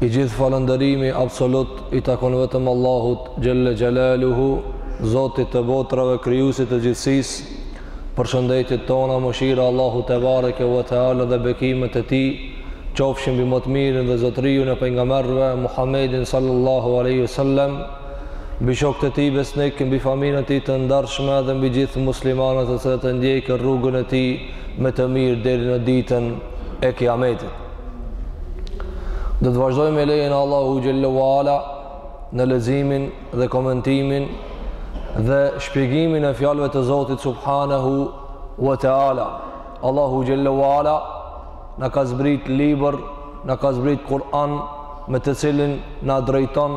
I gjithë falënderimi absolut i takon vetëm Allahut xhelle xhelaluhu, Zotit të botrave, Krijuesit të gjithësisë. Përshëndetjet tona, mëshira e Allahut te bareke ve teala dhe bekimet e tij qofshin mbi më të mirin dhe zotëriun e pejgamberëve Muhammedin sallallahu alaihi wasallam, mbi shokët e tij besnikë, mbi familjen e tij të ndershme dhe mbi gjithë muslimanët të cilët e ndjekin rrugën e tij me të mirë deri në ditën e Kijametit. Do të vazhdojmë me lejen Allahu Gjelle wa Ala në leximin dhe komentimin dhe shpjegimin e fjalëve të Zotit Subhanehu wa Teala. Allahu Gjelle wa Ala na ka zbrit libër, na ka zbrit Kur'an me të cilin na drejton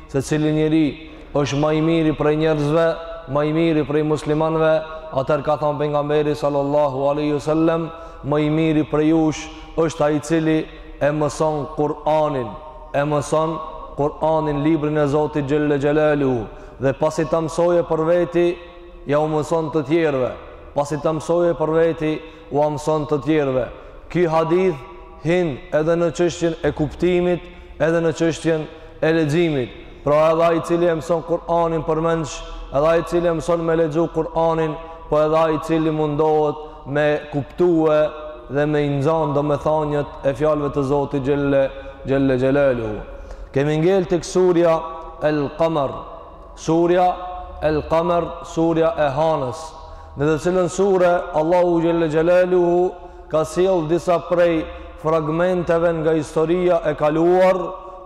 Se cili njeri është ma i miri prej njerëzve, ma i miri prej muslimanëve, atëherë ka thanë pejgamberi sallallahu alaihi wasallam, ma i miri prej jush është ai i cili e mëson Kur'anin, e mëson Kur'anin, librin e Zotit xhelle xhelaluhu, dhe pasi ta mësojë për veti, ja u mëson të tjerëve, pasi ta mësojë për veti, ua mëson të tjerëve. Ky hadith Hin edhe në çështjen e kuptimit edhe në çështjen e leximit. Pra edhe ai i cili e mëson Kur'anin përmendsh, edhe ai i cili e mëson me lexu Kur'anin, po edhe ai i cili mundohet me kuptue dhe me i nxanë domethanjet e fjalëve të Zotit xhelle xhelle xhelaluhu. Kemi ngel tek surja El Kamer, surja El Kamer, surja e Hanës, në të cilën sure Allahu xhelle xhelaluhu ka sjellë disa prej fragmenteve nga historia e kaluar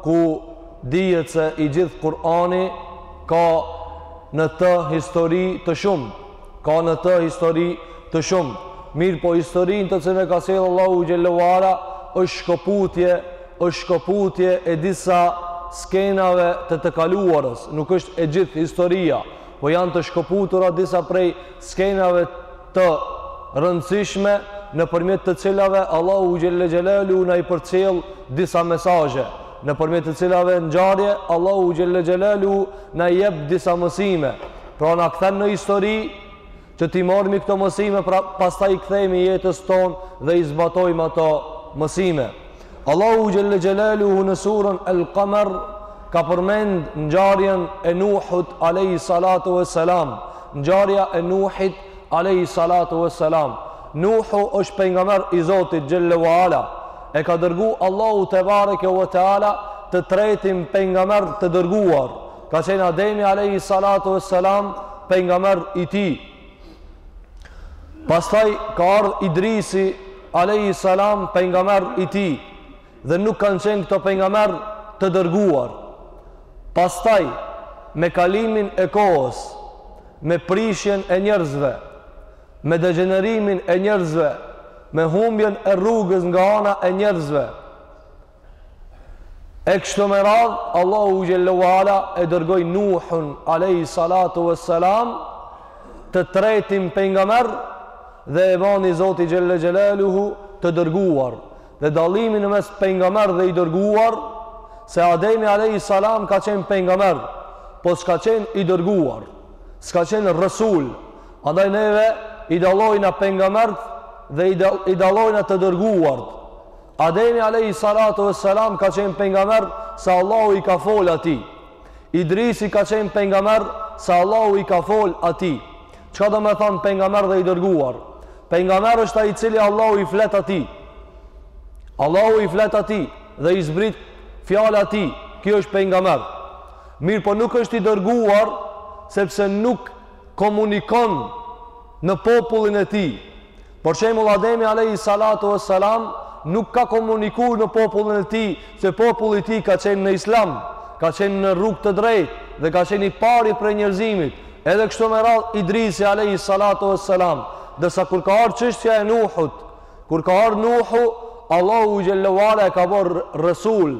ku dihet se i gjithë Kur'ani ka në të histori të shumë ka në të histori të shumë mirëpo historinë të cilën e ka sjellë Allahu xhelle ve ala është shkëputje është shkëputje e disa skenave të të kaluarës nuk është e gjithë historia Po janë të shkëputura disa prej skenave të rëndësishme nëpërmjet të cilave Allahu xhelle xhelaluhu na i përcjell disa mesazhe, nëpërmjet të cilave ngjarje Allahu xhelle xhelaluhu na i jep disa mësime, pra na kthen në histori Që t'i morrmi këto mësime pra pastaj i kthehemi jetës tonë dhe i zbatojmë ato mësime. Allahu xhelle xhelaluhu në surën El-Qamar ka përmend ngjarjen e Nuhut alejhi salatu ve selam, ngjarja e Nuhit alejhi salatu ve selam. Nuhu është pejgamber i Zotit xhelle ve ala. E ka dërgu Allahu te bareke ve teala të tretin pejgamber të dërguar. Ka qenë Ademi alejhi salatu ve selam pejgamber i tij. Pastaj ka ardhur Idrisi alejhi salam pejgamber i tij dhe nuk kanë qenë këto pejgamber të dërguar. Pastaj me kalimin e kohës, me prishjen e njerëzve, me degjenerimin e njerëzve, me humbjen e rrugës nga ana e njerëzve, E kështu me radhë, Allahu xhelle ue ala e dërgoi Nuhun, alejhi salatu ve selam, të tretin pejgamber, dhe e bani Zoti xhelle xhelaluhu të dërguar. Dhe dallimi në mes pejgamber dhe i dërguar, se Ademi alejhi salam ka qenë pejgamber, po s'ka qenë i dërguar, s'ka qenë resul. Andaj neve i dallojna pejgamberët dhe i dallojna të dërguarit. Ademi alejhi salatu ve selam ka qenë pejgamber se Allahu i ka fol atij. Idrisi ka qenë pejgamber se Allahu i ka fol atij. Çka do me thonë pejgamber dhe i dërguar? Pejgamber është ai i cili Allahu i flet atij. Allahu i flet atij dhe i zbrit fjala atij. Ky është pejgamber. Mirëpo nuk është i dërguar sepse nuk komunikon në popullin e tij. Për shembull Ademi alejhi salatu ue selam nuk ka komuniku në popullin e tij se populli i tij ka qenë në Islam, ka qenë në rrugë të drejtë dhe ka qenë i pari prej njerëzimit. Edhe kështu me radhë Idrisi alejhi salatu ue selam, ndërsa kur ka ardhë çështja e Nuhut, kur ka ardhë Nuhu, Allahu xhelle ue ala e ka bërë resul,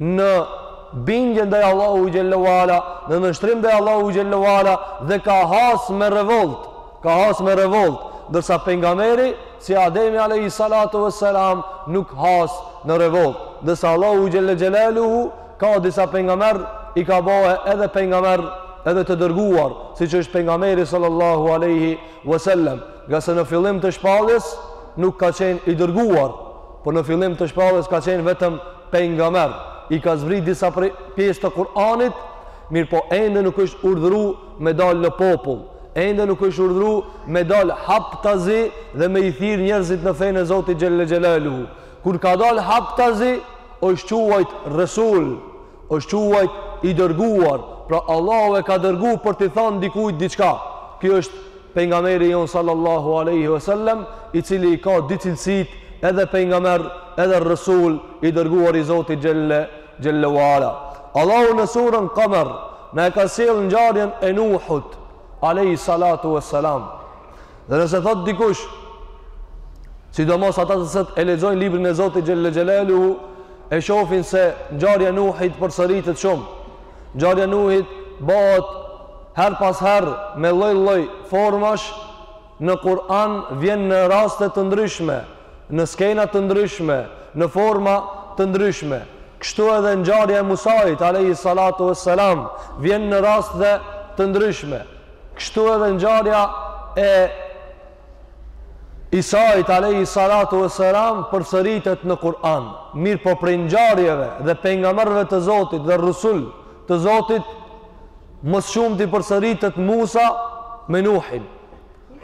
në bindje ndaj Allahu xhelle ue ala, në nënshtrim ndaj Allahu xhelle ue ala dhe ka has me revolt, ka has me revolt, ndërsa pejgamberi si Ademi alejhi salatu vesselam nuk has në revolt. Ndërsa Allahu xhelle xhelaluhu ka disa pejgamber i ka bo edhe pejgamber edhe të dërguar, siç është pejgamberi sallallahu alaihi wasallam, ngase në fillim të shpalljes nuk ka qenë i dërguar, Por në fillim të shpalljes ka qenë vetëm pejgamber, i ka zbrit disa pjesë të Kur'anit, mirëpo ende nuk është urdhru me dalë në popull, ende nuk është urdhru me dalë haptazi dhe me i thirrë njerëzit në fejnë e Zotit xhelle xhelaluhu. Kur ka dalë haptazi, është quajt resul, Është quajt i dërguar, pra Allahu e ka dërgu për t'i thanë dikujt diçka. Ky është pejgamberi jonë sallallahu alaihi wasallam, i cili i ka dy cilësitë, edhe pejgamber, edhe resul, i dërguar i Zotit xhelle ue ala. Allahu në suren Kamer na e ka sjell ngjarjen e Nuhut alejhi salatu wassalam. Dhe nëse thotë dikush, sidomos ata të cilët e lexojnë librin e Zotit xhelle xhelaluhu, e shohin se ngjarja e Nuhit përsëritet shumë. Ngjarja e Nuhit bëhet herë pas here me lloj-lloj formash në Kur'an vjen në raste të ndryshme, në skena të ndryshme, në forma të ndryshme. Kështu edhe ngjarja e Musait alejhi salatu ves selam vjen në raste të ndryshme. Kështu edhe ngjarja e Isait alejhi salatu ves selam përsëritet në Kur'an. Mirëpo prej ngjarjeve dhe pejgamberëve të Zotit dhe rusul të Zotit më shumti përsëritet Musa me Nuhin.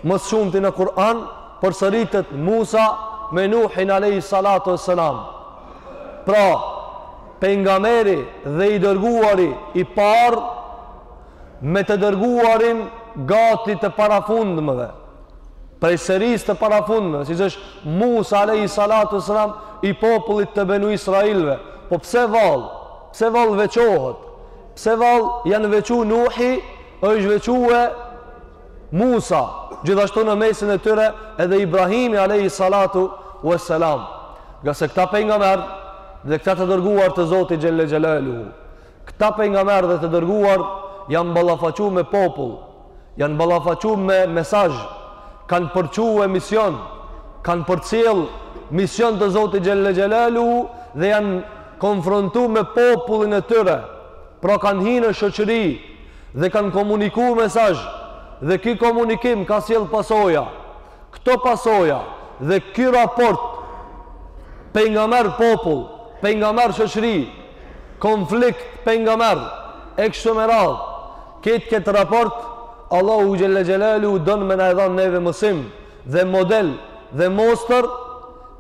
Më shumti në Kur'an përsëritet Musa me Nuhin alayhi salatu wassalam. Pra, pejgamberi dhe i dërguari i parë me të dërguarin gati të parafundmëve. Prej serisë të parafundmëve, siç është Musa alayhi salatu wassalam i popullit të Benu Israilve. Po pse vall? Pse vall veçohet? Pse vall janë veçu Nuhi, është veçue Musa, gjithashtu në mesin e tyre edhe Ibrahimi alayhi salatu wassalam. Ngase këta pejgamberë dhe këta të dërguar të Zotit xhelle xhelaluhu. Këta pejgamberë dhe të dërguar janë ballafaqu me popull, janë ballafaqu me mesazh, kanë përçue mision, kanë përcjell mision të Zotit xhelle xhelaluhu dhe janë konfrontu me popullin e tyre. Pra kanë hi në shoqëri dhe kanë komuniku mesazh dhe ky komunikim ka sjellë pasoja. Këto pasoja dhe ky raport pejgamber popull, pejgamber shoqëri, konflikt pejgamber e kështu me radhë. Këtë këtë raport Allahu xhelle xhelaluhu don me na e dhanë neve mësim dhe model dhe mostër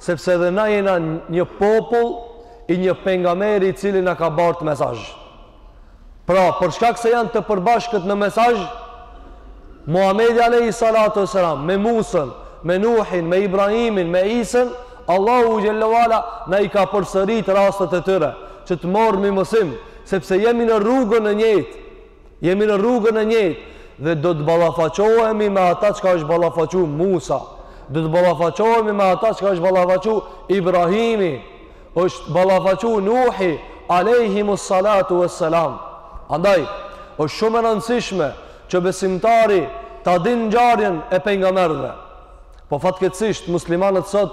sepse edhe na jena një popull i një pejgamberi i cili na ka bartë mesazh. Pra, për shkak se janë të përbashkët në mesazh, Muhamedi alayhi salatu wasalam me Musën, me Nuhin, me Ibrahimin, me Isën, Allahu xhelle ve ala na i ka përsërit rastet e tyre, që të marrmi mësim, sepse jemi në rrugën e njëjtë, Jemi në rrugën e njëjtë dhe do të ballafaqohemi me ata çka është ballafaqu Musa. Do të ballafaqohemi me ata çka është ballafaqu Ibrahimi, është ballafaqu Nuhi alejhimus salatu vesselam. Andaj është shumë e rëndësishme që besimtari ta dinë ngjarjen e pejgamberëve. Po fatkeqësisht muslimanët sot,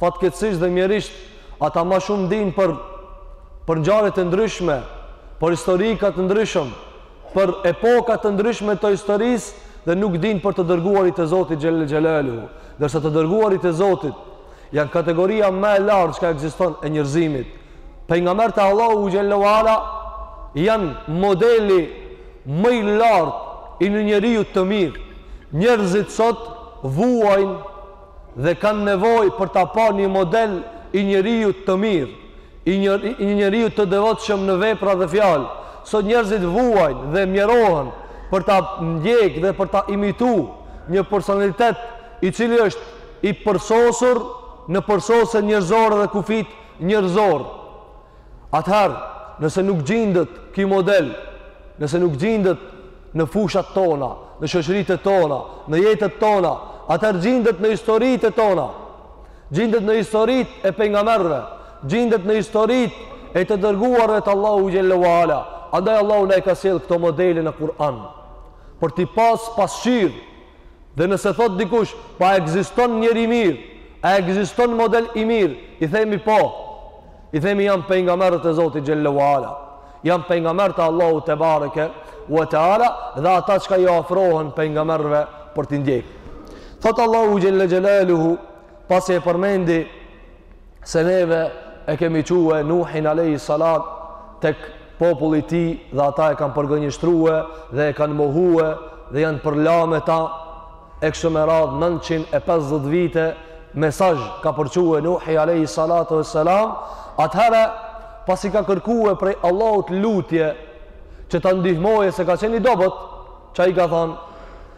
fatkeqësisht dhe mjerisht, ata më shumë dinë për për ngjarje të ndryshme, për historika të ndryshëm, për epoka të ndryshme të historisë dhe nuk dinë për të dërguarit e Zotit xhel xhelaluhu. Ndërsa të dërguarit e Zotit Janë kategoria më e lartë që ekziston e njerëzimit. Pejgambert e Allahut xhelle ue ala janë modeli më i lartë i një njeriu të mirë. Njerëzit sot vuajnë dhe kanë nevojë për ta parë një model i njeriut të mirë, i një i një njeriut të devotshëm në vepra dhe fjalë. Sot njerëzit vuajnë dhe mjerohen për ta ndjek dhe për ta imituar një personalitet i cili është i përsosur në përsosje njerëzore dhe kufijt njerëzor. Atëherë, nëse nuk gjindët ky model, nëse nuk gjindët në fushat tona, në shoqëritë tona, në jetët tona, atëherë gjindët në historitë tona, gjindët në historitë e pejgamberëve, gjindët në historitë e të dërguarve të Allahut xhelle ue ala. Andaj Allahu na i ka sjell këto modele në Kur'an për t'i pas pasqyrë Dhe nëse thotë dikush, po a ekziston njeri i mirë? A ekziston model i mirë? I themi po. I themi janë pejgamberët e Zotit xhelle ue ala. Janë pejgamberët e Allahut tebareke ue teala dhe ata çka iu afrohen pejgamberëve për t'i ndjek. Thot Allahu xhelle xhelaluhu pasi e përmendi se neve e kemi çue Nuhin alejhi salat tek populli i tij dhe ata e kanë përgënjështrue dhe e kanë mohue dhe janë përla me ta e kështu me radhë 950 vite mesazh ka përçue Nuhi alejhi salatu ve selam atëhere pasi ka kërkue prej Allahut lutje që ta ndihmoje se ka qen i dobët ça i kan thanë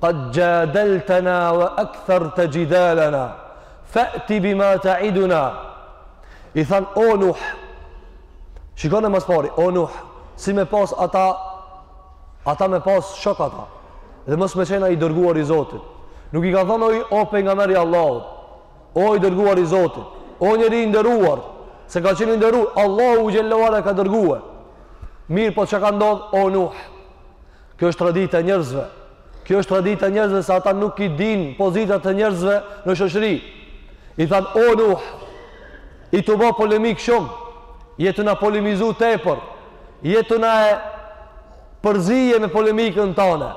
Qad jadaltana wa aktharta jidalana fa'ti bima ta'iduna. I than o Nuh. Shikoni e më s'pari, o Nuh, si me pas ata ata me pas shok ata. Dhe mos me qenë i dërguar i Zotit. Nuk i kan thonë oj o pejgamberi i Allahut. O i dërguar i Zotit. O njeri i nderuar, se ka qenë i nderuar, Allahu xhelle ue ala e ka dërguar. Mirëpo çka ka ndodh o Nuh? Kjo është tradita e njerëzve. Kjo është tradita e njerëzve se ata nuk i dinë pozitat e njerëzve në shoqëri. I than o Nuh, je tu bo polemik shumë, je tu na polemizu tepër, je tu na e përzie me polemikën tane,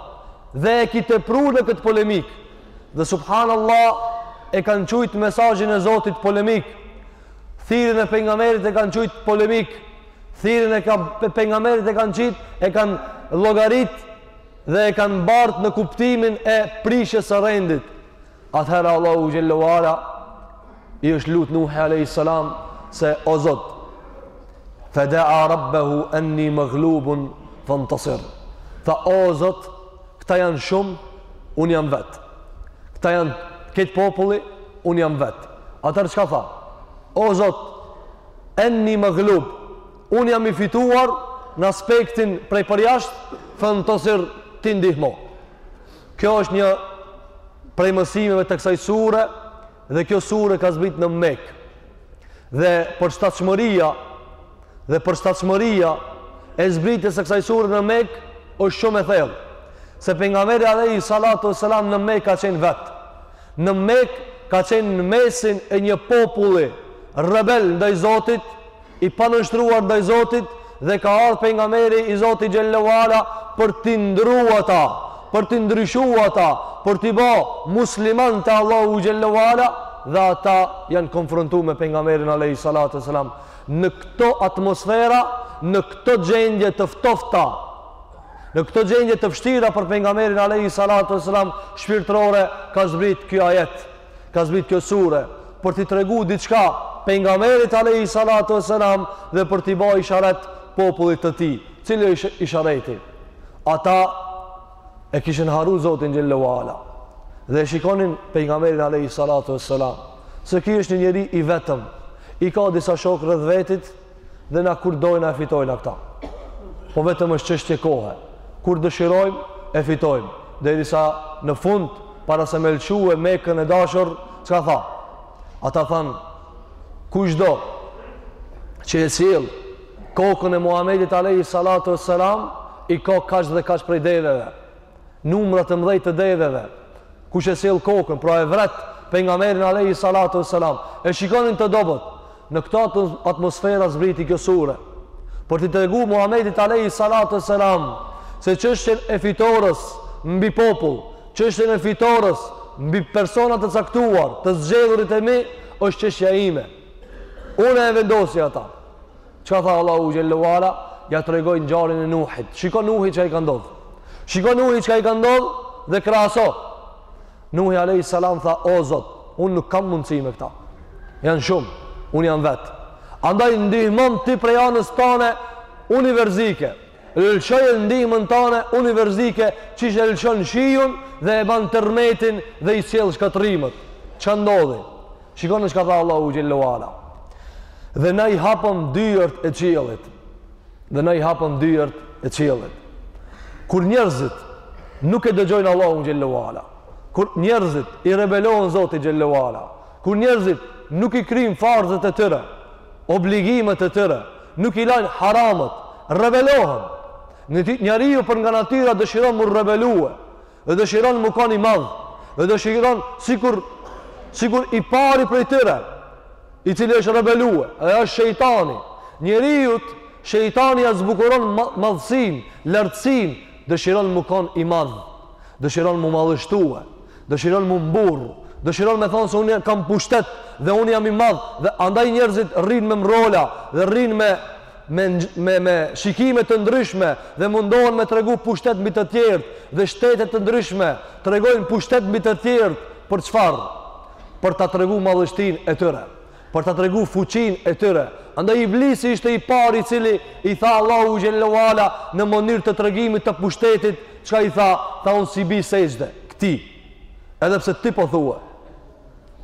dhe e ki tepru në këtë polemik, dhe subhanallah e kanë qujtë mesazhin e Zotit polemik, thirrjen e pengamerit e kanë qujtë polemik, Thirrjen e pejgamberit e kanë qitë, e kanë llogarit dhe e kanë bart në kuptimin e prishjes së rendit. Atëherë Allahu xhelle ue ala i është lut Nuhi alejhis selam se o Zot fedea rabbehu enni maglubun fentesir. Tha o Zot, këta janë shumë, un jam vet. Këta janë krejt populli, un jam vet. Atëherë çka tha? O Zot, Enni maghlub, unë jam i fituar në aspektin prej përjashtit, fentesir ti ndihmo. Kjo është një prej mësimeve të kësaj sure dhe kjo sure ka zbrit në Mekë. Dhe përshtatshmëria dhe përshtatshmëria e zbritjes së kësaj sure në Mekë është shumë e thellë. Se pejgamberi alejhi salatu ves selam në Mekë ka qenë vetë. në Mekë ka qenë në mesin e një populli rebel ndaj Zotit, i panënshtruar ndaj Zotit dhe ka ardhë pejgamberi i Zotit xhelle ue ala për t'i ndrru ata, për t'i ndryshu ata, për t'i ba musliman te Allahu xhelle ue ala dhe ata janë konfrontu me pejgamberin alejhi salatu ves selam në këto atmosfera, në këto gjendje të ftofta. Në këto gjendje të vështira për pejgamberin alejhi salatu ves selam shpirtërore ka zbrit ky ajet, ka zbrit kjo sure për t'i tregu diçka pejgamberit alejhi salatu ves selam dhe për t'i ba isharet popullit të tij. Cili është ishareti? Ata e kishin harru Zotin xhelle ue ala dhe e shikonin pejgamberin alejhi salatu ves selam se ky është një njeri i vetëm. I ka disa shokë rreth vetit dhe na kur dojna e fitojna këta. Po vetëm është çështje kohe. Kur dëshirojmë, e fitojmë. Deri sa në fund, para se me lëshu Mekën e dashur, çka tha? Ata thanë, kush do që e sjell kokën e Muhamedit alejhi salatu ves selam, i ka kaq dhe kaq prej deveve. numra të mëdhej të deveve kush e sjell kokën pra e vret pejgamberin alejhi salatu ves selam e shikonin të dobët në këto atmosfera zbriti kjo sure për t'i tregu Muhamedit alejhi salatu ves selam se çështjen e fitores mbi popull çështjen e fitores mbi persona të caktuar të zgjedhurit e mi është çështja ime unë e vendosi atë Çka tha Allahu xhelle ue ala, ja tregoi ngjarjen e Nuhit. Shiko Nuhi çka i ka ndodh. Shiko Nuhi çka i ka ndodh dhe krahaso. Nuhi alejhis selam tha o Zot, un nuk kam mundësi me këta. Jan shumë, un jam vet. Andaj ndihmom ti prej anës tane universike. Lëshoje ndihmën tane universike qysh e lëshon shiun dhe e ban tërmetin dhe i sjell shkatërrimet. Çka ndodhi? Shikoni çka tha Allahu xhellahu wala. Dhe na i hapëm dyert e qiellit. Dhe na i hapëm dyert e qiellit. Kur njerëzit nuk e dëgjojnë Allahu xhellahu wala. Kur njerëzit i rebelohen Zotit xhellahu wala. Kur njerëzit nuk i kryjnë farzet e tyre, obligimet e tyre, Nuk i lajnë haramet. Rebelohen. Njeriu për nga natyra dëshiron mu rebelue. Dhe dëshiron mu kanë i madh. Dhe dëshiron sikur, sikur i pari prej tyre. I cili është rebelue. Dhe është shejtani. Njeriut shejtani ja zbukuron madhësinë, lartësinë. Dëshiron mu kanë i madh. Dëshiron mu madhështue. Dëshiron mu mburr, dëshiron me thonë se unë kam pushtet dhe unë jam i madh dhe andaj njerëzit rrinë me mrola dhe rrinë me me me me shikime të ndryshme dhe mundohen me tregu pushtet mbi të tjerët dhe shtete të ndryshme tregojnë pushtet mbi të tjerët për çfarë? Për ta tregu madhështinë e tyre. për ta tregu fuqinë e tyre. Andaj Iblisi ishte i pari i cili i tha Allahu xhallahu ala në mënyrë të tregimit të pushtetit, çka i tha, tha unë s'i bi sexhde këtij. Edhe pse ti po thua.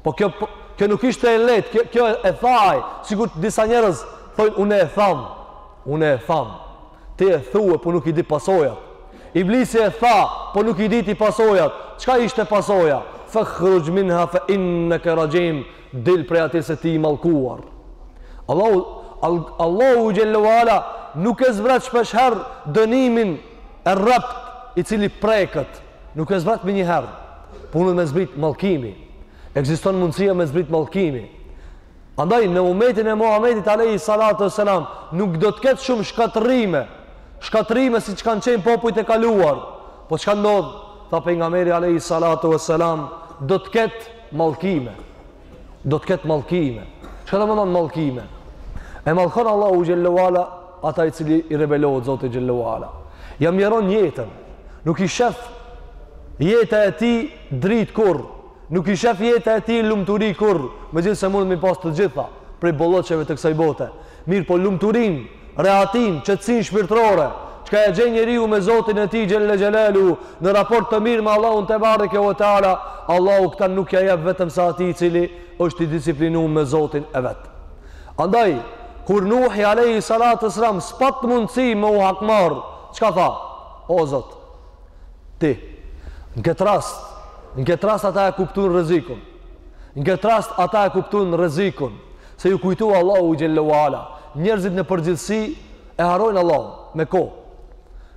Po kjo po, kjo nuk ishte e lehtë, kjo, kjo e tha ai, sikur disa njerëz thonë unë e tham. Unë e tham. Ti e thua, po nuk i di pasojat. Iblisi e tha, po nuk i diti pasojat. Çka ishte pasoja? Fakhruj minha fa innaka rajim. Dil prej aty se ti je i mallkuar. Allahu Allahu xhellahu ala nuk e zbret shpesh herë dënimin e rreptë i cili preket, nuk e zbret menjëherë. Po munet me zbrit mallkimi. Ekziston mundësia me zbrit mallkimi. Andaj në umetin e Muhamedit alayhi salatu selam nuk do të ketë shumë shkatërrime. Shkatërrime siç kanë qenë popujt e kaluar. Po çka ndodh? Tha pejgamberi alayhi salatu selam do të ketë Mallkime. Do të ketë mallkime. Çka domethonë mallkime? E mallkon Allahu xhallahu ala ata i cili i rebelohet Zotit xhallahu ala. Ja mjeron jetën. Nuk i shef jeta e tij dritë kurrë. Nuk i shef jeta e tij lumturi kurrë, megjithëse mundet m'i pas të gjitha prej bollëqeve të kësaj bote. Mirëpo lumturinë Rehatinë, qetësinë shpirtërore, çka e gjen njeriu me Zotin e tij xhelle xhelalu në raport të mirë me Allahun tebareke ve teala, Allahu këta nuk ja jep vetëm se atij i cili është i disiplinu me Zotin e vet. Andaj kur Nuhi alayhi salatu wasalam s'pat mundësi me u hakmarr, çka tha? O Zot, ti. Në këtë rast, në këtë rast ata e kuptuan rrezikun. Në këtë rast ata e kuptun rrezikun se iu kujtu Allahu xhel-le ue ala. Njerëzit në përgjithësi e harrojnë Allahun me kohë.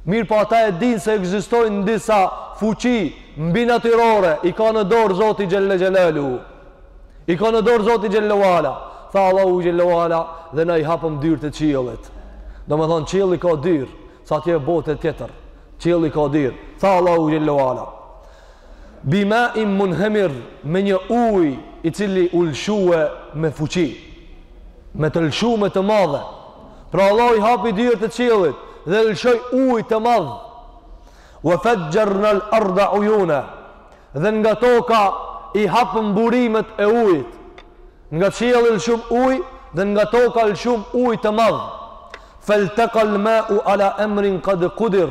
Mirëpo ata e dinë se ekzistojnë disa fuqi mbinatyrore, i ka në dorë Zoti xhel-le xhelaluhu. I ka në dorë Zoti xhel-le ue ala. Tha Allahu xhel-le ue ala dhe na i hapëm dyert e qiellit. Domethënë qielli ka dyer, se atje botë tjetër. Qielli ka dyer. Tha Allahu xhel-le ue ala. Bi main munhemir me një uj i cili u lëshue me fuqi. Me të lëshume të madhe. Pra Allahu i hapi dyert e qiellit dhe lëshoi uj të madh. Ue fexh-xhernel erda ujuna. Dhe nga toka i hapëm burimet e ujit. Nga qielli lëshum uj dhe nga toka lëshum uj të madh. Feltekal mau ala emrin kad kudir.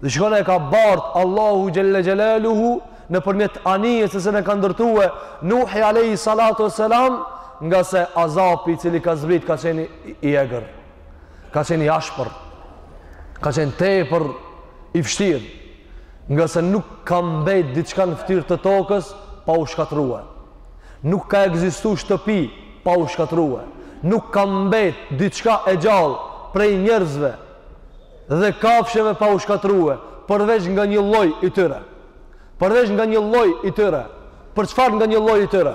Dhe shikoni e ka bartë Allahu xhel-le xhelaluhu nëpërmjet anijes të cilën ka ndërtue Nuhi alejhi salatu ues-selam ngase azapi i cili ka zbrit ka qenë i egër, ka qenë i ashpër, ka qenë tepër i vështirë, ngase nuk ka mbejt diçka në fytyrë të tokës pa u shkatërrue. Nuk ka ekzistu shtëpi pa u shkatërrue. Nuk ka mbejt diçka e gjallë prej njerëzve dhe kafshëve pa u shkatërrue, përveç nga një lloj i tyre. Përveç nga një lloj i tyre. Për çfarë nga një lloj i tyre?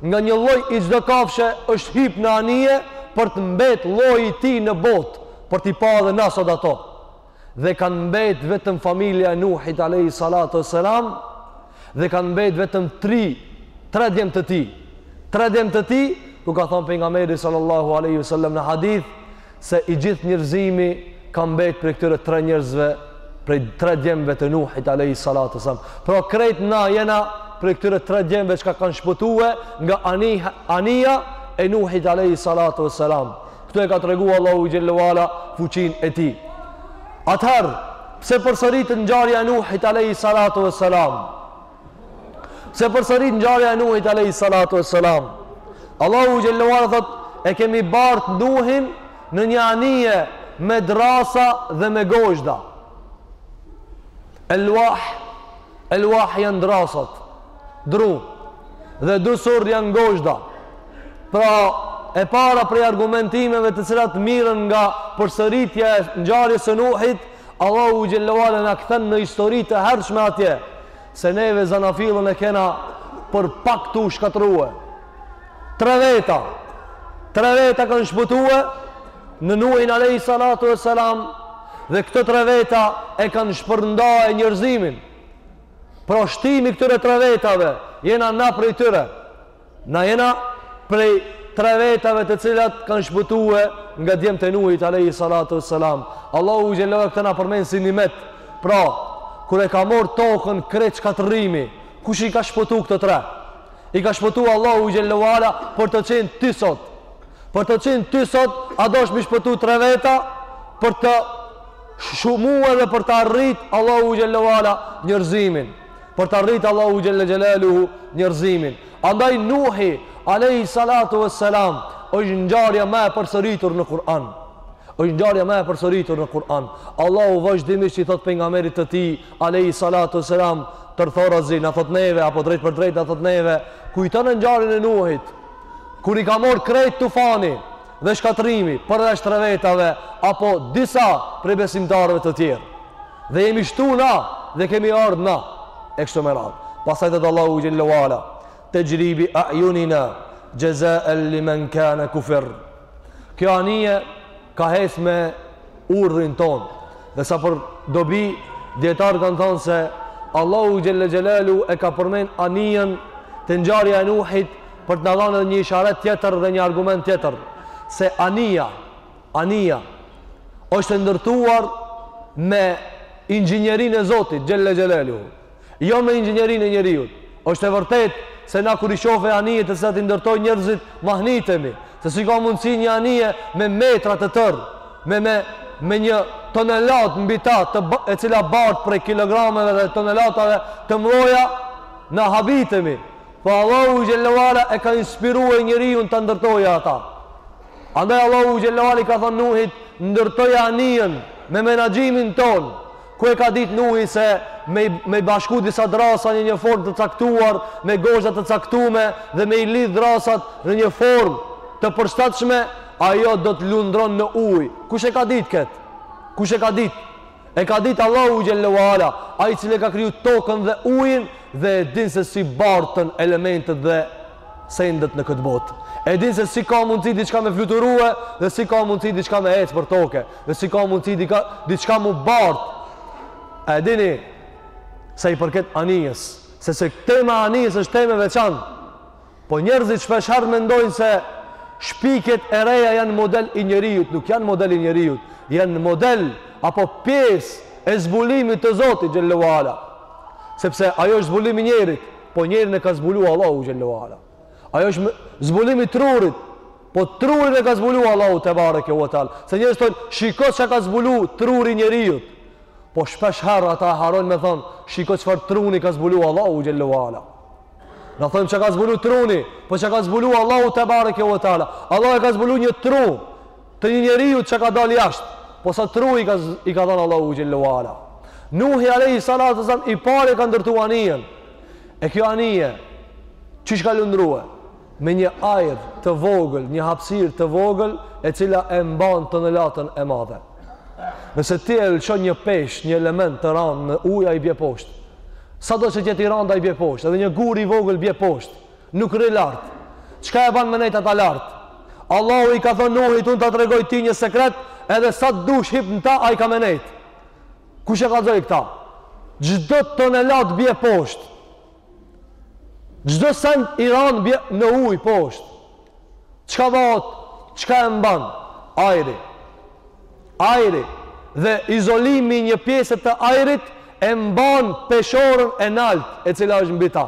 Nga një lloj i çdo kafshë është hip në anije për të mbet lloji i tij në botë, për t'i pa edhe na sot ato. Dhe kanë mbet vetëm familja e Nuhit alayhi salatu wassalam dhe kanë mbet vetëm tri, tre djem të tij. Tre djem të tij, ku ka thënë pejgamberi sallallahu alaihi wasallam në hadith, Se i gjithë njerëzimi ka mbejt prej këtyre tre njerëzve, prej tre djemve të Nuhit alejhi salatu vesselam. Pra krejt na jena prej këtyre tre djemve çka kanë shpëtue nga anija, anija e Nuhit alejhi salatu vesselam. Këtu e ka tregu Allahu xhel-le ue ala fuqinë e tij. Atëherë, pse përsëritet ngjarja e Nuhit alejhi salatu vesselam? Pse përsëritet ngjarja e Nuhit alayhi salatu wassalam. Allahu xhel-le ue ala thotë e kemi bart Nuhin në një anije me dërrasa dhe me gozhda. Elwah, elwah janë dërrasat, dru dhe dusur janë gozhda. Pra e para prej argumentimeve të cilat mirren nga përsëritja e ngjarjes së Nuhit Allahu xhelle ve ala na kthen në histori të hershme atje, se neve zanafillën e kena për pak t'u shkatërrue. Tre veta, tre veta kanë shpëtue në Nuhin alejhi salatu ves selam dhe këto tre veta e kanë shpërnda njerëzimin. Pra shtimi i këtyre tre vetave, jena na prej tyre. Na jena prej tre vetave të cilat kanë shpëtue nga djemtë e Nuhit alejhi salatu ves selam Allahu xhelle ve ala këto na përmen si nimet Pra, kur e ka marrë tokën krejt shkatërrimi Kush i ka shpëtu këto tre? I ka shpëtu Allahu xhelle ve ala për të qenë ty sot Për të qenë ty sot, ka dasht m'i shpëtu tre veta Për ta shumue edhe për ta rrit Allahu xhelle ve ala njerëzimin për ta rrit Allahu xhelle xhelaluhu njerëzimin. Andaj Nuhi alejhi salatu ves selam është ngjarja më e përsëritur në Kur'an. Është ngjarja më e përsëritur në Kur'an. Allahu vazhdimisht i thot pejgamberit të tij alejhi salatu ves selam tërthorazi na thot neve apo drejtpërdrejt na thot neve kujtone ngjarjen e Nuhit kur i ka marr krejt tufani dhe shkatërrimi përveç tre vetave apo disa prej besimtarëve të tjerë. Dhe jemi shtu na dhe kemi ardhë na. E kështu me radhë. Pastaj thotë Allahu xhelle ve ala. Texhri bi a'junina xhezaen limen kane kufir. Kjo anije ka hec me urdhrin tonë. Dhe sa për dobi, dijetarët kanë thonë se Allahu xhelle xhelaluhu e ka përmen anijen te ngjarja e Nuhit për të na dhënë edhe një isharet tjetër dhe një argument tjetër se anija, anija është e ndërtuar me inxhinierinë e Zotit xhelle xhelaluhu. Jo me inxhinierinë e njeriut. Është e vërtetë se na kur i shofim anijet të cilat i ndërtojnë njerëzit, mahnitemi. Se si ka mundësi një anije me metra të tërë, me me me një tonelat mbi ta të e cila bart prej kilogrameve dhe tonelatave të mëdha na habitemi Po Allahu xhelle ve ala e ka inspirue njeriun ta ndërtojë ata. Andaj Allahu xhelle ve ala i ka thonë Nuhit, ndërtoje anijën me menaxhimin tonë, ku e ka ditë Nuhi se me, me bashku disa drasa në një formë të caktuar, me gozhda të caktume dhe me i lidh drasat në një formë të përshtatshme, ajo do të lundron në ujë. Kush e ka ditë këtë? Kush e ka ditë? E ka ditë Allahu xhelle ve ala, ai i cili e ka kriju tokën dhe ujin dhe e din se si barten elementet dhe sendet në këtë botë. E din se si ka mundësi diçka me fluturue dhe si ka mundësi diçka me ecë për toke dhe si ka mundësi diçka, diçka m'u bartë. E dini sa i përket anijës, se se tema e anijës është temë e veçantë. Po njerëzit shpesh herë mendojnë se shpikjet e reja janë model i njeriut, nuk janë model i njeriut, janë model apo pjesë e zbulimit të Zotit xhallahu ala. Sepse ajo është zbulimi i njerit, po njerin e ka zbulu Allahu xhallahu ala. Ajo është zbulimi i trurit, po trurin e ka zbulu Allahu tebareke ue teala. Se njerëzit thonë, shiko çka ka zbulu truni i njeriut. Po shpesh herë ata harrojnë me thënë, shiko çfarë truni ka zbulu Allahu xhallahu ala. Ne thojmë çka ka zbulu truni, po çka ka zbulu Allahu tebareke ue teala. Allahu e ka zbulu një tru të një njeriut çka ka dalë jashtë. Po sa tru i ka i ka dhënë Allahu xhallahu ala. Nuhi alejhi salatu selam i pari e ka ndërtu anijen. E kjo anije qysh ka lundrue me një ajër të vogël, një hapësirë të vogël e cila e mban tonelatën e madhe. Nëse ti e lëshon një peshë, një element të rëndë në ujë, ai bie poshtë. Sado që të jetë i rëndë, ai bie poshtë. Edhe një gur i vogël bie poshtë. Nuk rri lart. Çka e ban me nejt ata lart? Allahu i ka thënë Nuhit, unë ta tregoj ti një sekret, edhe sa të dush hip në ta, ai ka me nejt. Kush e ka zgjidh këta? Çdo tonelatë bie poshtë. Çdo send i randë në ujë poshtë. Çka bëhet? Çka e mban? Ajri. Ajri dhe izolimi i një pjese të ajrit e mban peshorën e nalt, e cila është mbi ta.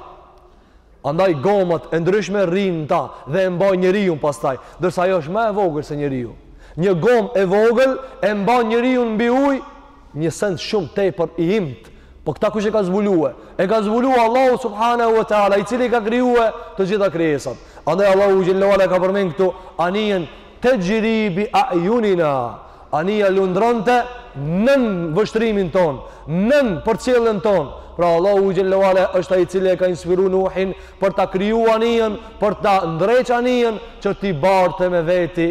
Andaj gomat e ndryshme rrinë në ta dhe e mbajnë njeriun pastaj, ndërsa ajo është më e vogël se njeriu. Një gomë e vogël e mban njeriun mbi ujë, një send shumë tepër i imtë, Po këta kush e ka zbulue? E ka zbulue Allahu subhanehu ue teala, ai i cili i ka krijue të gjitha krijesat. Andaj Allahu xhallahu ala e ka përmend këtu anijen texhri bi ajunina. Anija lundronte nën vështrimin tonë, nën përcjelljen tonë. Pra Allahu xhallahu ala është ai i cili e ka inspiru Nuhin për ta krijue anijen, për ta ndreq anijen që t'i barte me veti